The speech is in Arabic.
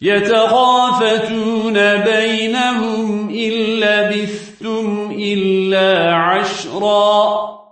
يتخافتون بينهم إن لبثتم إلا عشرا.